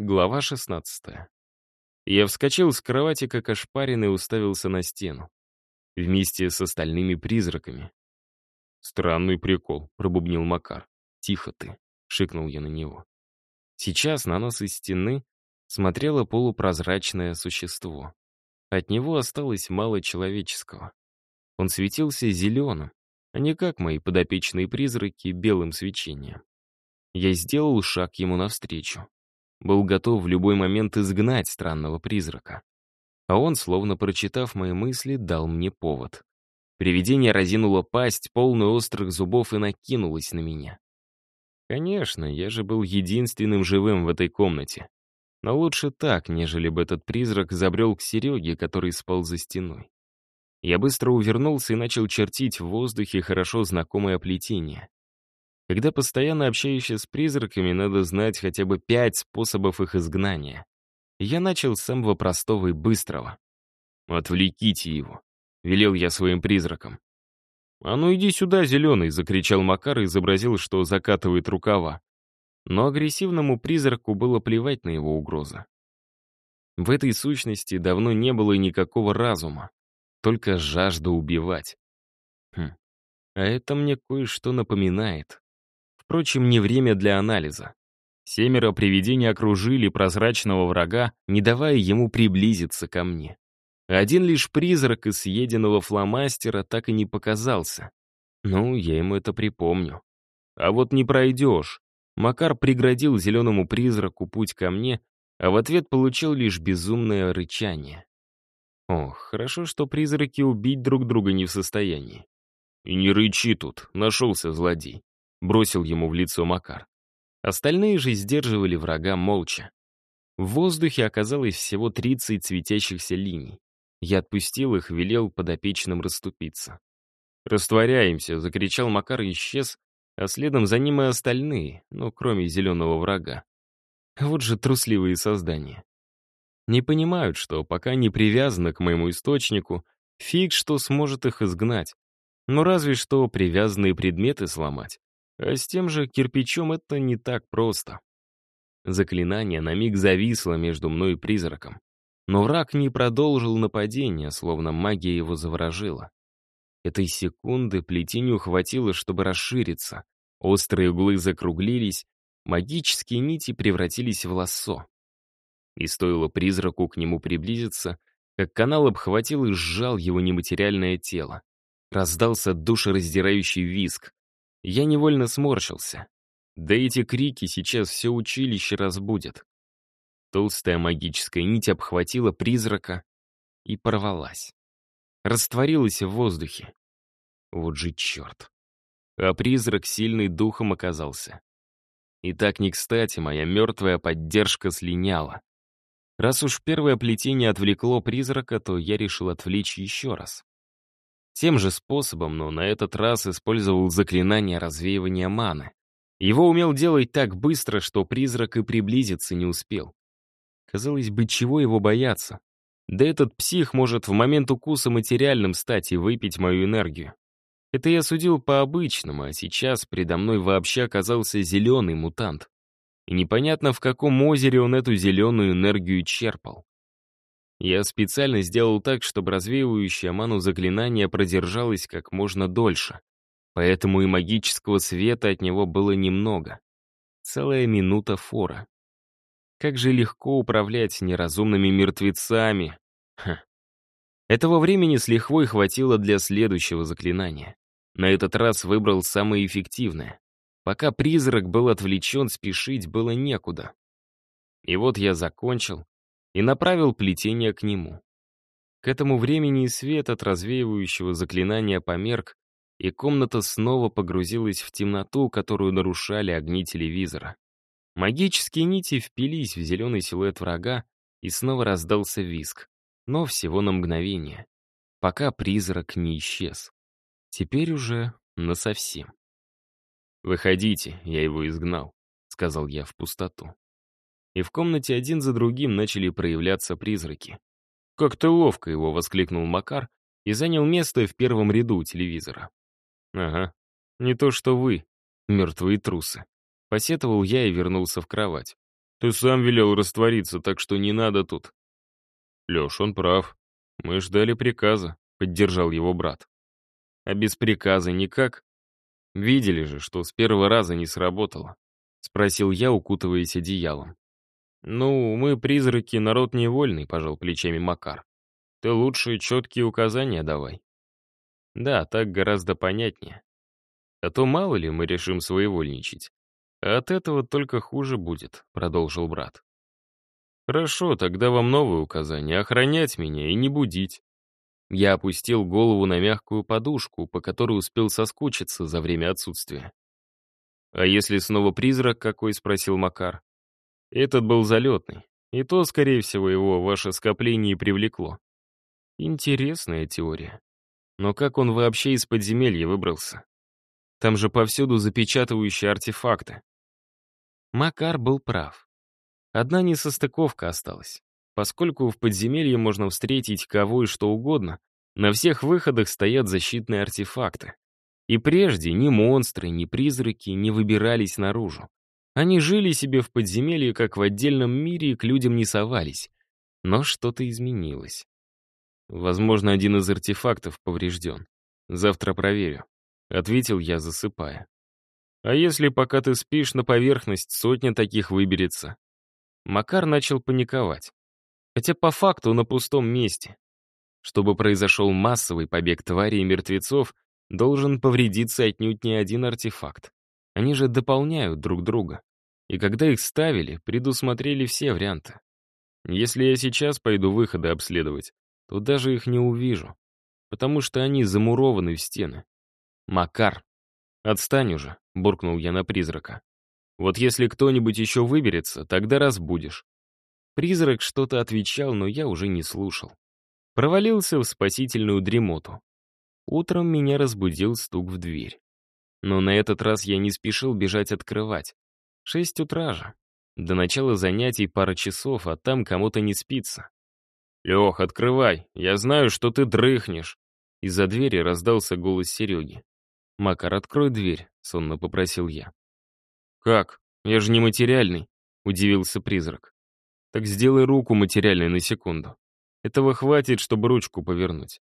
Глава 16. Я вскочил с кровати, как ошпаренный, уставился на стену. Вместе с остальными призраками. «Странный прикол», — пробубнил Макар. «Тихо ты», — шикнул я на него. Сейчас на нас из стены смотрело полупрозрачное существо. От него осталось мало человеческого. Он светился зеленым, а не как мои подопечные призраки белым свечением. Я сделал шаг ему навстречу. Был готов в любой момент изгнать странного призрака. А он, словно прочитав мои мысли, дал мне повод. Привидение разинуло пасть, полную острых зубов, и накинулось на меня. Конечно, я же был единственным живым в этой комнате. Но лучше так, нежели бы этот призрак забрел к Сереге, который спал за стеной. Я быстро увернулся и начал чертить в воздухе хорошо знакомое плетение. Когда постоянно общаешься с призраками, надо знать хотя бы пять способов их изгнания. Я начал с самого простого и быстрого. «Отвлеките его», — велел я своим призракам. «А ну иди сюда, зеленый!» — закричал Макар и изобразил, что закатывает рукава. Но агрессивному призраку было плевать на его угрозы. В этой сущности давно не было никакого разума, только жажда убивать. Хм, а это мне кое-что напоминает. Впрочем, не время для анализа. Семеро привидений окружили прозрачного врага, не давая ему приблизиться ко мне. Один лишь призрак из съеденного фломастера так и не показался. Ну, я ему это припомню. А вот не пройдешь. Макар преградил зеленому призраку путь ко мне, а в ответ получил лишь безумное рычание. Ох, хорошо, что призраки убить друг друга не в состоянии. И не рычи тут, нашелся злодей. Бросил ему в лицо Макар. Остальные же сдерживали врага молча. В воздухе оказалось всего 30 светящихся линий. Я отпустил их, велел подопечным расступиться. «Растворяемся!» — закричал Макар и исчез, а следом за ним и остальные, ну, кроме зеленого врага. Вот же трусливые создания. Не понимают, что пока не привязаны к моему источнику, фиг что сможет их изгнать. Но разве что привязанные предметы сломать. А с тем же кирпичом это не так просто. Заклинание на миг зависло между мной и призраком. Но враг не продолжил нападение, словно магия его заворожила. Этой секунды плетению хватило, чтобы расшириться. Острые углы закруглились, магические нити превратились в лассо. И стоило призраку к нему приблизиться, как канал обхватил и сжал его нематериальное тело. Раздался душераздирающий визг, я невольно сморщился. Да эти крики сейчас все училище разбудят. Толстая магическая нить обхватила призрака и порвалась. Растворилась в воздухе. Вот же черт. А призрак сильный духом оказался. И так не кстати моя мертвая поддержка слиняла. Раз уж первое плетение отвлекло призрака, то я решил отвлечь еще раз. Тем же способом, но на этот раз использовал заклинание развеивания маны. Его умел делать так быстро, что призрак и приблизиться не успел. Казалось бы, чего его бояться? Да этот псих может в момент укуса материальным стать и выпить мою энергию. Это я судил по-обычному, а сейчас предо мной вообще оказался зеленый мутант. И непонятно, в каком озере он эту зеленую энергию черпал. Я специально сделал так, чтобы развеивающее ману заклинание продержалось как можно дольше. Поэтому и магического света от него было немного. Целая минута фора. Как же легко управлять неразумными мертвецами. Ха. Этого времени с лихвой хватило для следующего заклинания. На этот раз выбрал самое эффективное. Пока призрак был отвлечен, спешить было некуда. И вот я закончил, и направил плетение к нему. К этому времени свет от развеивающего заклинания померк, и комната снова погрузилась в темноту, которую нарушали огни телевизора. Магические нити впились в зеленый силуэт врага, и снова раздался виск, но всего на мгновение, пока призрак не исчез. Теперь уже насовсем. «Выходите, я его изгнал», — сказал я в пустоту и в комнате один за другим начали проявляться призраки. «Как ты ловко его!» — воскликнул Макар и занял место в первом ряду у телевизора. «Ага, не то что вы, мертвые трусы». Посетовал я и вернулся в кровать. Ты сам велел раствориться, так что не надо тут». Леш, он прав. Мы ждали приказа, поддержал его брат. А без приказа никак? Видели же, что с первого раза не сработало. Спросил я, укутываясь одеялом. «Ну, мы, призраки, народ невольный», — пожал плечами Макар. «Ты лучше четкие указания давай». «Да, так гораздо понятнее. А то мало ли мы решим своевольничать. А от этого только хуже будет», — продолжил брат. «Хорошо, тогда вам новое указание — охранять меня и не будить». Я опустил голову на мягкую подушку, по которой успел соскучиться за время отсутствия. «А если снова призрак какой?» — спросил Макар. Этот был залетный, и то, скорее всего, его ваше скопление и привлекло. Интересная теория. Но как он вообще из подземелья выбрался? Там же повсюду запечатывающие артефакты. Макар был прав. Одна несостыковка осталась. Поскольку в подземелье можно встретить кого и что угодно, на всех выходах стоят защитные артефакты. И прежде ни монстры, ни призраки не выбирались наружу. Они жили себе в подземелье, как в отдельном мире, и к людям не совались. Но что-то изменилось. Возможно, один из артефактов поврежден. Завтра проверю. Ответил я, засыпая. А если пока ты спишь, на поверхность сотня таких выберется? Макар начал паниковать. Хотя по факту на пустом месте. Чтобы произошел массовый побег тварей и мертвецов, должен повредиться отнюдь не один артефакт. Они же дополняют друг друга. И когда их ставили, предусмотрели все варианты. Если я сейчас пойду выходы обследовать, то даже их не увижу, потому что они замурованы в стены. «Макар, отстань уже», — буркнул я на призрака. «Вот если кто-нибудь еще выберется, тогда разбудишь». Призрак что-то отвечал, но я уже не слушал. Провалился в спасительную дремоту. Утром меня разбудил стук в дверь. Но на этот раз я не спешил бежать открывать. Шесть утра же. До начала занятий пара часов, а там кому-то не спится. «Лех, открывай, я знаю, что ты дрыхнешь». Из-за двери раздался голос Сереги. «Макар, открой дверь», — сонно попросил я. «Как? Я же не материальный», — удивился призрак. «Так сделай руку материальной на секунду. Этого хватит, чтобы ручку повернуть.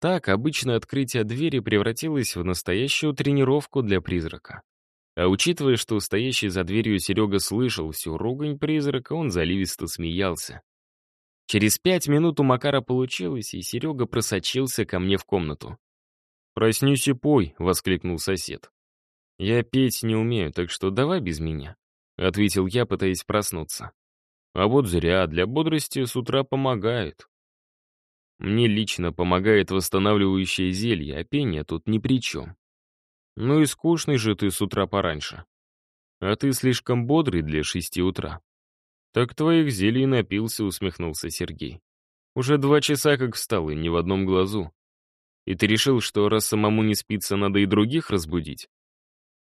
Так, обычное открытие двери превратилось в настоящую тренировку для призрака. А учитывая, что стоящий за дверью Серега слышал всю ругань призрака, он заливисто смеялся. Через пять минут у Макара получилось, и Серега просочился ко мне в комнату. «Проснись и пой», — воскликнул сосед. «Я петь не умею, так что давай без меня», — ответил я, пытаясь проснуться. «А вот зря, для бодрости с утра помогает». Мне лично помогает восстанавливающее зелье, а пение тут ни при чем. Ну и скучный же ты с утра пораньше. А ты слишком бодрый для шести утра. Так твоих зелий напился, усмехнулся Сергей. Уже два часа как встал, и ни в одном глазу. И ты решил, что раз самому не спится, надо и других разбудить?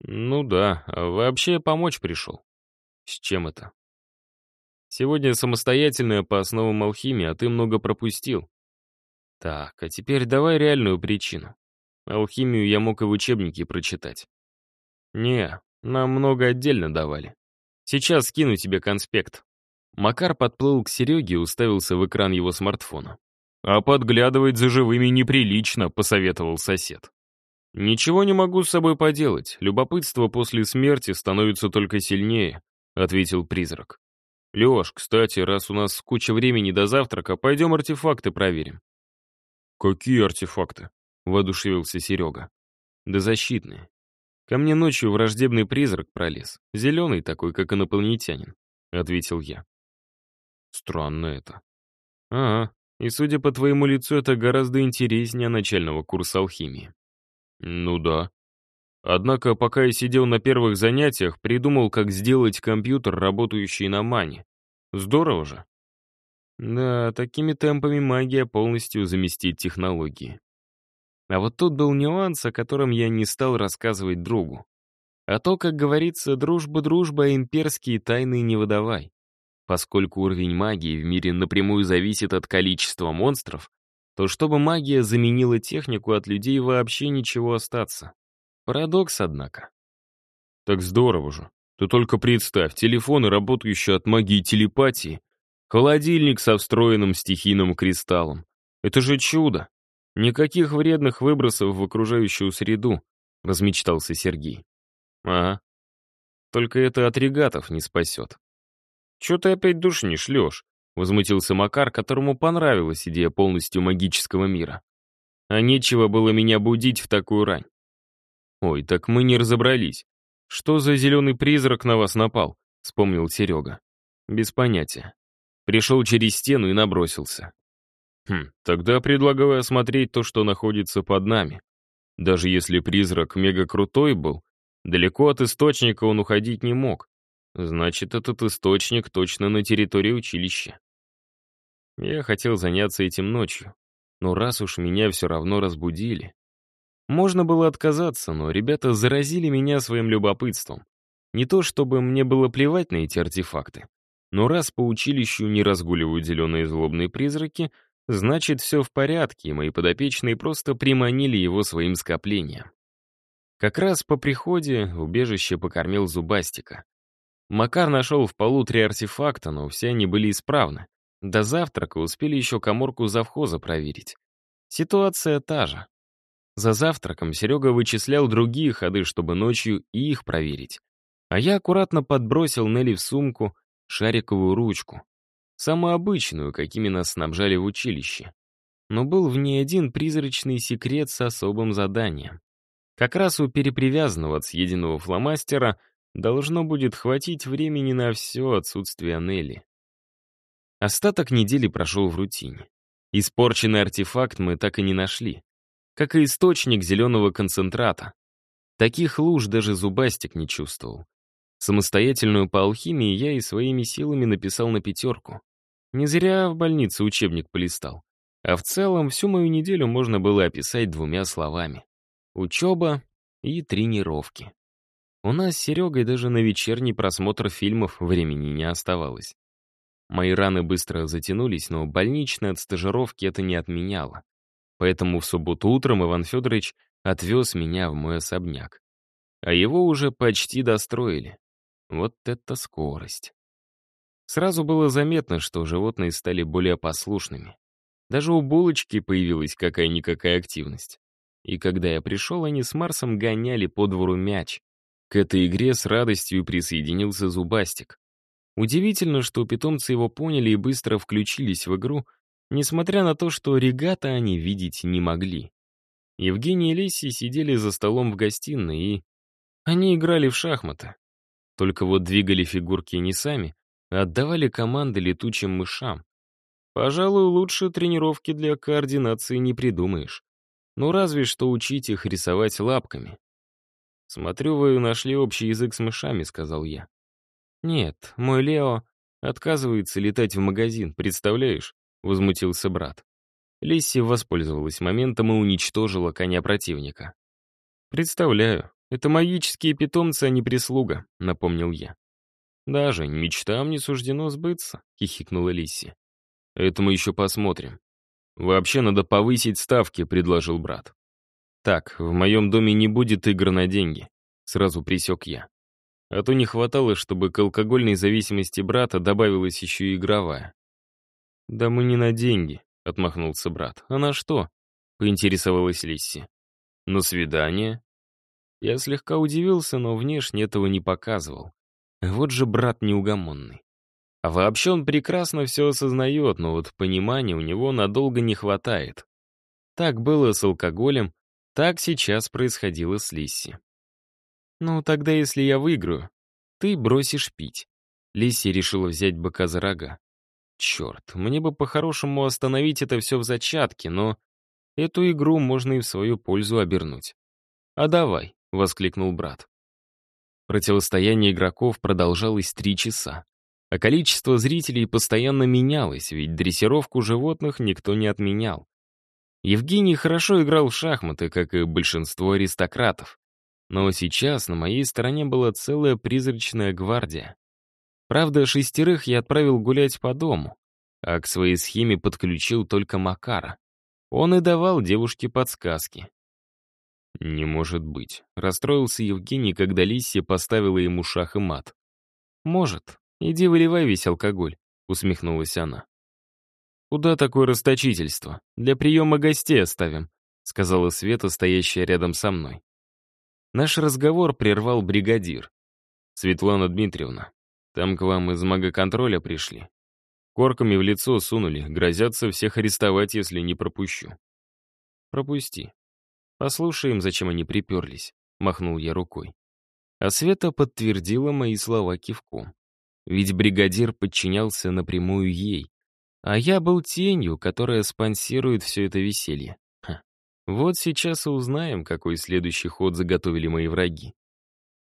Ну да, а вообще помочь пришел. С чем это? Сегодня самостоятельная по основам алхимии, а ты много пропустил. Так, а теперь давай реальную причину. Алхимию я мог и в учебнике прочитать. Не, нам много отдельно давали. Сейчас скину тебе конспект. Макар подплыл к Сереге и уставился в экран его смартфона. «А подглядывать за живыми неприлично», — посоветовал сосед. «Ничего не могу с собой поделать. Любопытство после смерти становится только сильнее», — ответил призрак. «Леш, кстати, раз у нас куча времени до завтрака, пойдем артефакты проверим. «Какие артефакты?» — воодушевился Серега. «Да защитные. Ко мне ночью враждебный призрак пролез, зеленый такой, как инопланетянин», — ответил я. «Странно это». «Ага, и судя по твоему лицу, это гораздо интереснее начального курса алхимии». «Ну да. Однако, пока я сидел на первых занятиях, придумал, как сделать компьютер, работающий на мане. Здорово же». Да, такими темпами магия полностью заместит технологии. А вот тут был нюанс, о котором я не стал рассказывать другу. А то, как говорится, дружба-дружба, а имперские тайны не выдавай. Поскольку уровень магии в мире напрямую зависит от количества монстров, то чтобы магия заменила технику, от людей вообще ничего остаться. Парадокс, однако. Так здорово же. Ты только представь, телефоны, работающие от магии телепатии, холодильник со встроенным стихийным кристаллом. Это же чудо! Никаких вредных выбросов в окружающую среду, размечтался Сергей. Ага. Только это от регатов не спасет. Че ты опять душнишь, Леш? Возмутился Макар, которому понравилась идея полностью магического мира. А нечего было меня будить в такую рань. Ой, так мы не разобрались. Что за зеленый призрак на вас напал? Вспомнил Серега. Без понятия. Пришел через стену и набросился. Хм, тогда предлагаю осмотреть то, что находится под нами. Даже если призрак мега крутой был, далеко от источника он уходить не мог. Значит, этот источник точно на территории училища. Я хотел заняться этим ночью, но раз уж меня все равно разбудили. Можно было отказаться, но ребята заразили меня своим любопытством. Не то чтобы мне было плевать на эти артефакты, но раз по училищу не разгуливают зеленые злобные призраки, значит, все в порядке, и мои подопечные просто приманили его своим скоплением. Как раз по приходе убежище покормил зубастика. Макар нашел в полу три артефакта, но все они были исправны. До завтрака успели еще коморку завхоза проверить. Ситуация та же. За завтраком Серега вычислял другие ходы, чтобы ночью и их проверить. А я аккуратно подбросил Нелли в сумку шариковую ручку. Самую обычную, какими нас снабжали в училище. Но был в ней один призрачный секрет с особым заданием. Как раз у перепривязанного от съеденного фломастера должно будет хватить времени на все отсутствие Нелли. Остаток недели прошел в рутине. Испорченный артефакт мы так и не нашли. Как и источник зеленого концентрата. Таких луж даже зубастик не чувствовал. Самостоятельную по алхимии я и своими силами написал на пятерку. Не зря в больнице учебник полистал. А в целом всю мою неделю можно было описать двумя словами. Учеба и тренировки. У нас с Серегой даже на вечерний просмотр фильмов времени не оставалось. Мои раны быстро затянулись, но больничная от стажировки это не отменяло. Поэтому в субботу утром Иван Федорович отвез меня в мой особняк. А его уже почти достроили. Вот это скорость. Сразу было заметно, что животные стали более послушными. Даже у булочки появилась какая-никакая активность. И когда я пришел, они с Марсом гоняли по двору мяч. К этой игре с радостью присоединился Зубастик. Удивительно, что питомцы его поняли и быстро включились в игру, несмотря на то, что регата они видеть не могли. Евгений и Леси сидели за столом в гостиной, и они играли в шахматы. Только вот двигали фигурки не сами, а отдавали команды летучим мышам. Пожалуй, лучше тренировки для координации не придумаешь. Ну, разве что учить их рисовать лапками. «Смотрю, вы нашли общий язык с мышами», — сказал я. «Нет, мой Лео отказывается летать в магазин, представляешь?» — возмутился брат. Лисси воспользовалась моментом и уничтожила коня противника. «Представляю, это магические питомцы, а не прислуга», — напомнил я. «Даже мечтам не суждено сбыться», — хихикнула Лисси. «Это мы еще посмотрим. Вообще надо повысить ставки», — предложил брат. «Так, в моем доме не будет игр на деньги», — сразу присек я. А то не хватало, чтобы к алкогольной зависимости брата добавилась еще и игровая. «Да мы не на деньги», — отмахнулся брат. «А на что?» — поинтересовалась Лисси. «На свидание», я слегка удивился, но внешне этого не показывал. Вот же брат неугомонный. А вообще он прекрасно все осознает, но вот понимания у него надолго не хватает. Так было с алкоголем, так сейчас происходило с Лисси. «Ну, тогда если я выиграю, ты бросишь пить». Лисси решила взять быка за рога. Черт, мне бы по-хорошему остановить это все в зачатке, но эту игру можно и в свою пользу обернуть. А давай, — воскликнул брат. Противостояние игроков продолжалось три часа, а количество зрителей постоянно менялось, ведь дрессировку животных никто не отменял. Евгений хорошо играл в шахматы, как и большинство аристократов. Но сейчас на моей стороне была целая призрачная гвардия. Правда, шестерых я отправил гулять по дому, а к своей схеме подключил только Макара. Он и давал девушке подсказки. «Не может быть», — расстроился Евгений, когда Лисия поставила ему шах и мат. «Может. Иди выливай весь алкоголь», — усмехнулась она. «Куда такое расточительство? Для приема гостей оставим», — сказала Света, стоящая рядом со мной. Наш разговор прервал бригадир. «Светлана Дмитриевна, там к вам из магоконтроля пришли. Корками в лицо сунули, грозятся всех арестовать, если не пропущу». «Пропусти. Послушаем, зачем они приперлись», — махнул я рукой. А Света подтвердила мои слова кивком. Ведь бригадир подчинялся напрямую ей, а я был тенью, которая спонсирует все это веселье. Ха. Вот сейчас и узнаем, какой следующий ход заготовили мои враги.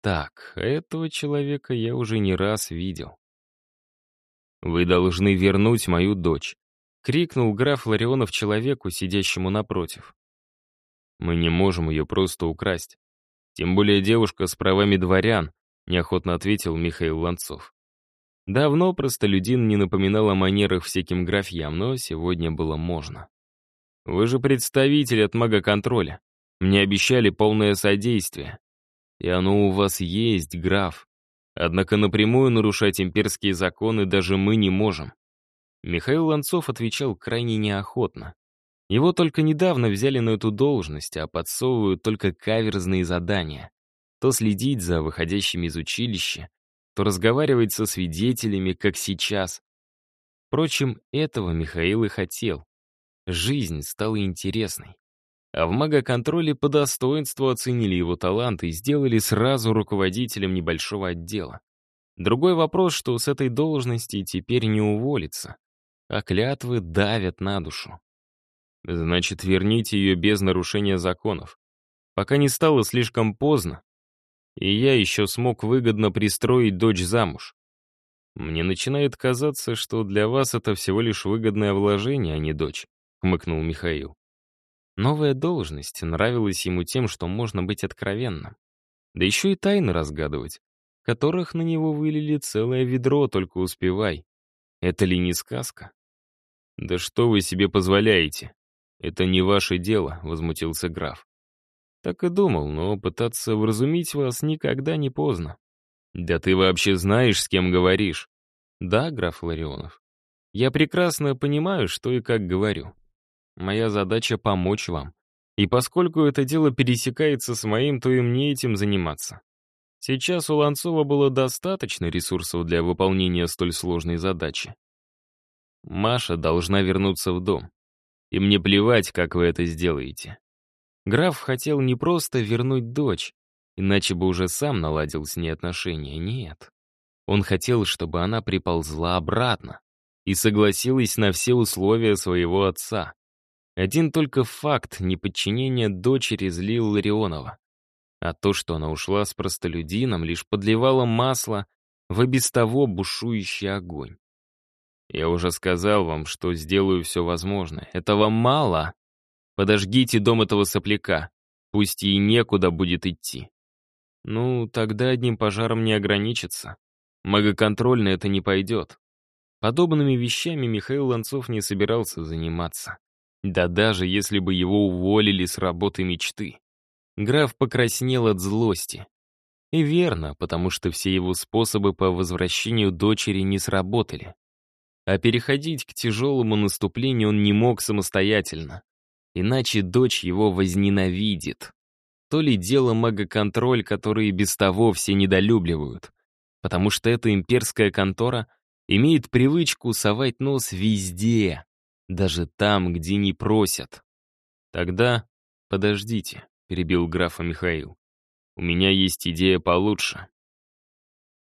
Так, этого человека я уже не раз видел. «Вы должны вернуть мою дочь», — крикнул граф Ларионов человеку, сидящему напротив. «Мы не можем ее просто украсть. Тем более девушка с правами дворян», — неохотно ответил Михаил Ланцов. Давно простолюдин не напоминал о манерах всяким графьям, но сегодня было можно. «Вы же представитель от мага-контроля. Мне обещали полное содействие. И оно у вас есть, граф. Однако напрямую нарушать имперские законы даже мы не можем». Михаил Ланцов отвечал крайне неохотно. Его только недавно взяли на эту должность, а подсовывают только каверзные задания. То следить за выходящими из училища, то разговаривать со свидетелями, как сейчас. Впрочем, этого Михаил и хотел. Жизнь стала интересной. А в магоконтроле по достоинству оценили его таланты и сделали сразу руководителем небольшого отдела. Другой вопрос, что с этой должности теперь не уволится, а клятвы давят на душу. Значит, верните ее без нарушения законов. Пока не стало слишком поздно, и я еще смог выгодно пристроить дочь замуж. Мне начинает казаться, что для вас это всего лишь выгодное вложение, а не дочь», — хмыкнул Михаил. Новая должность нравилась ему тем, что можно быть откровенным. Да еще и тайны разгадывать, которых на него вылили целое ведро, только успевай. Это ли не сказка? «Да что вы себе позволяете? Это не ваше дело», — возмутился граф. Так и думал, но пытаться вразумить вас никогда не поздно. Да ты вообще знаешь, с кем говоришь? Да, граф Ларионов. Я прекрасно понимаю, что и как говорю. Моя задача — помочь вам. И поскольку это дело пересекается с моим, то и мне этим заниматься. Сейчас у Ланцова было достаточно ресурсов для выполнения столь сложной задачи. Маша должна вернуться в дом. И мне плевать, как вы это сделаете. Граф хотел не просто вернуть дочь, иначе бы уже сам наладил с ней отношения. Нет. Он хотел, чтобы она приползла обратно и согласилась на все условия своего отца. Один только факт неподчинения дочери злил Ларионова. А то, что она ушла с простолюдином, лишь подливало масло в и без того бушующий огонь. Я уже сказал вам, что сделаю все возможное. Этого мало. Подожгите дом этого сопляка. Пусть ей некуда будет идти. Ну, тогда одним пожаром не ограничится. Магоконтрольно это не пойдет. Подобными вещами Михаил Ланцов не собирался заниматься. Да даже если бы его уволили с работы мечты. Граф покраснел от злости. И верно, потому что все его способы по возвращению дочери не сработали. А переходить к тяжелому наступлению он не мог самостоятельно. Иначе дочь его возненавидит. То ли дело магоконтроль, который без того все недолюбливают. Потому что эта имперская контора имеет привычку совать нос везде, даже там, где не просят. Тогда подождите, перебил графа Михаил. У меня есть идея получше.